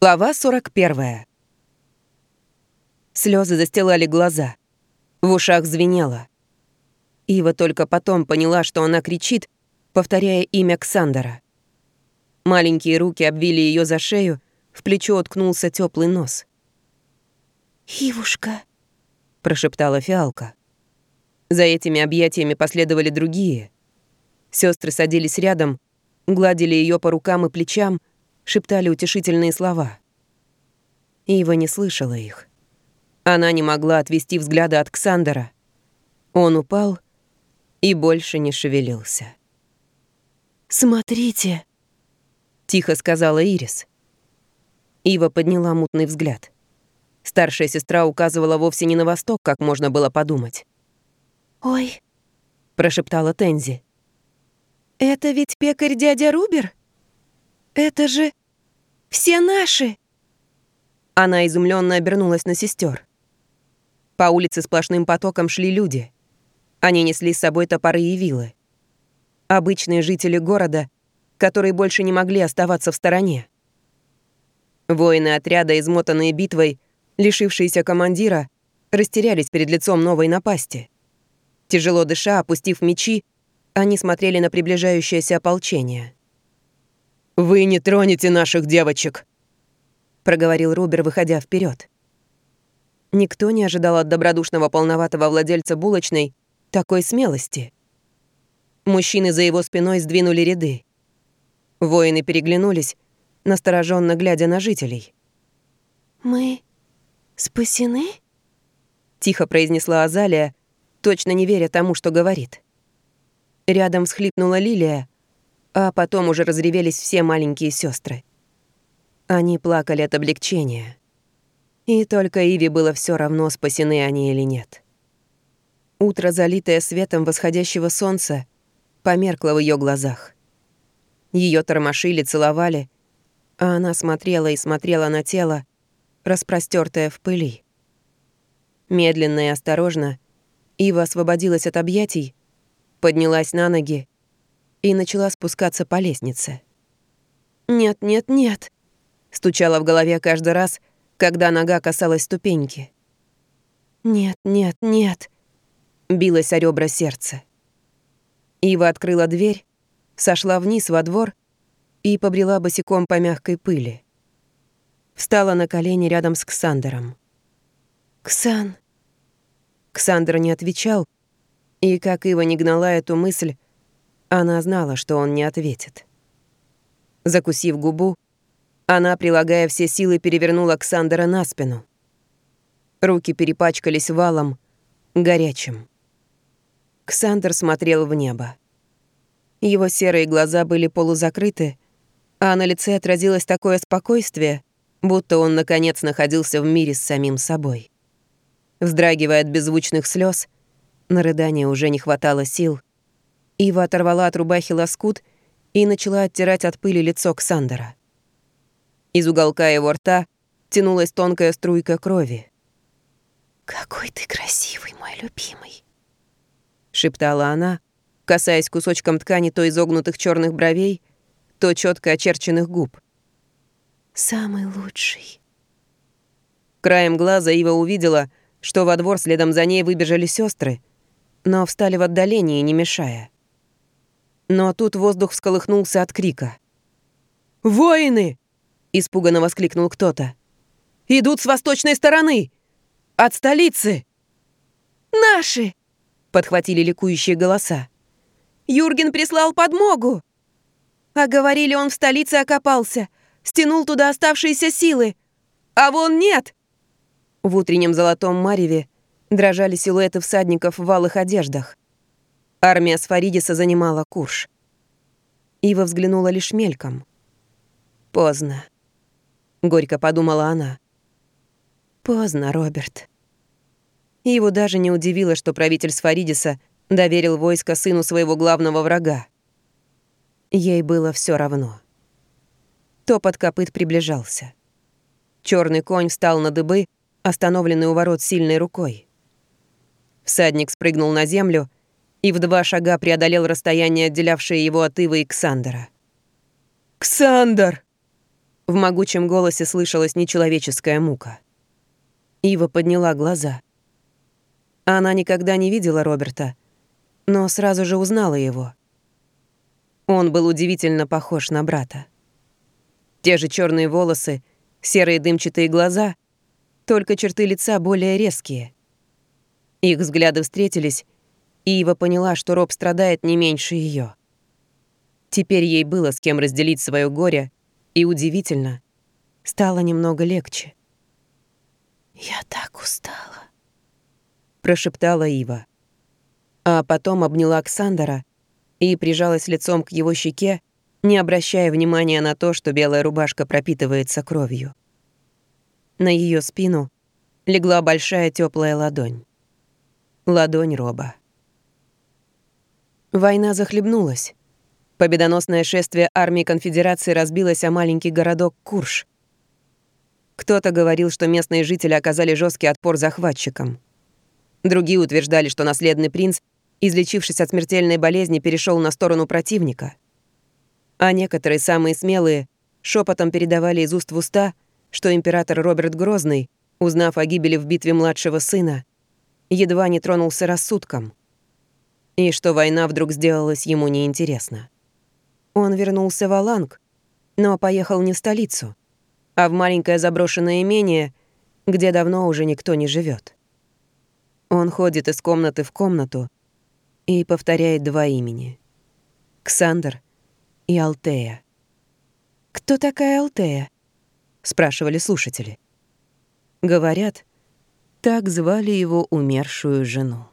Глава 41. Слезы застилали глаза. В ушах звенело. Ива только потом поняла, что она кричит, повторяя имя Ксандера. Маленькие руки обвили ее за шею, в плечо уткнулся теплый нос. «Ивушка», — прошептала фиалка. За этими объятиями последовали другие. Сестры садились рядом, гладили ее по рукам и плечам, шептали утешительные слова. Ива не слышала их. Она не могла отвести взгляда от Ксандера. Он упал и больше не шевелился. «Смотрите», — тихо сказала Ирис. Ива подняла мутный взгляд. Старшая сестра указывала вовсе не на восток, как можно было подумать. «Ой», — прошептала Тензи. «Это ведь пекарь дядя Рубер? Это же все наши!» Она изумленно обернулась на сестер. По улице сплошным потоком шли люди. Они несли с собой топоры и вилы. Обычные жители города, которые больше не могли оставаться в стороне. Воины отряда, измотанные битвой, лишившиеся командира, растерялись перед лицом новой напасти. Тяжело дыша, опустив мечи, они смотрели на приближающееся ополчение. «Вы не тронете наших девочек!» — проговорил Рубер, выходя вперед. Никто не ожидал от добродушного полноватого владельца булочной такой смелости. Мужчины за его спиной сдвинули ряды. Воины переглянулись, настороженно глядя на жителей. «Мы спасены?» — тихо произнесла Азалия, точно не веря тому, что говорит. Рядом всхлипнула Лилия, а потом уже разревелись все маленькие сестры. Они плакали от облегчения. И только Иви было все равно, спасены они или нет. Утро, залитое светом восходящего солнца, померкло в ее глазах. Ее тормошили, целовали, а она смотрела и смотрела на тело, распростертое в пыли. Медленно и осторожно Ива освободилась от объятий, поднялась на ноги и начала спускаться по лестнице. «Нет, нет, нет!» — стучала в голове каждый раз, когда нога касалась ступеньки. «Нет, нет, нет!» — билось о ребра сердце. Ива открыла дверь, сошла вниз во двор и побрела босиком по мягкой пыли. Встала на колени рядом с Ксандером. «Ксан!» Ксандер не отвечал, и, как Ива не гнала эту мысль, она знала, что он не ответит. Закусив губу, она, прилагая все силы, перевернула Ксандера на спину. Руки перепачкались валом, горячим. Ксандер смотрел в небо. Его серые глаза были полузакрыты, а на лице отразилось такое спокойствие, будто он, наконец, находился в мире с самим собой. Вздрагивая от беззвучных слез, на рыдание уже не хватало сил, Ива оторвала от рубахи лоскут и начала оттирать от пыли лицо Ксандера. Из уголка его рта тянулась тонкая струйка крови. «Какой ты красивый, мой любимый!» — шептала она, касаясь кусочком ткани то изогнутых черных бровей, то четко очерченных губ. «Самый лучший». Краем глаза Ива увидела, что во двор следом за ней выбежали сестры, но встали в отдалении, не мешая. Но тут воздух всколыхнулся от крика. «Воины!» — испуганно воскликнул кто-то. «Идут с восточной стороны! От столицы!» «Наши!» — подхватили ликующие голоса. «Юрген прислал подмогу!» А говорили, он в столице окопался, стянул туда оставшиеся силы. А вон нет!» В утреннем золотом мареве дрожали силуэты всадников в алых одеждах. Армия Сфаридиса занимала Курш. Ива взглянула лишь мельком. «Поздно», — горько подумала она. «Поздно, Роберт». Иву даже не удивило, что правитель Сфаридиса доверил войско сыну своего главного врага. Ей было все равно. Топот копыт приближался. Черный конь встал на дыбы, остановленный у ворот сильной рукой. Всадник спрыгнул на землю и в два шага преодолел расстояние, отделявшее его от Ивы и Ксандера. «Ксандер!» В могучем голосе слышалась нечеловеческая мука. Ива подняла глаза. Она никогда не видела Роберта, но сразу же узнала его. Он был удивительно похож на брата. Те же черные волосы, серые дымчатые глаза, только черты лица более резкие. Их взгляды встретились, и Ива поняла, что Роб страдает не меньше ее. Теперь ей было с кем разделить свое горе, и удивительно, стало немного легче. «Я так устала», — прошептала Ива. А потом обняла Ксандера и прижалась лицом к его щеке, не обращая внимания на то, что белая рубашка пропитывается кровью. На ее спину легла большая теплая ладонь. Ладонь Роба. Война захлебнулась. Победоносное шествие армии конфедерации разбилось о маленький городок Курш. Кто-то говорил, что местные жители оказали жесткий отпор захватчикам. Другие утверждали, что наследный принц, излечившись от смертельной болезни, перешел на сторону противника. А некоторые, самые смелые, шепотом передавали из уст в уста, что император Роберт Грозный, узнав о гибели в битве младшего сына, едва не тронулся рассудком. И что война вдруг сделалась ему неинтересна. Он вернулся в Аланг, но поехал не в столицу, а в маленькое заброшенное имение, где давно уже никто не живет. Он ходит из комнаты в комнату и повторяет два имени — Ксандр и Алтея. «Кто такая Алтея?» — спрашивали слушатели. Говорят, так звали его умершую жену.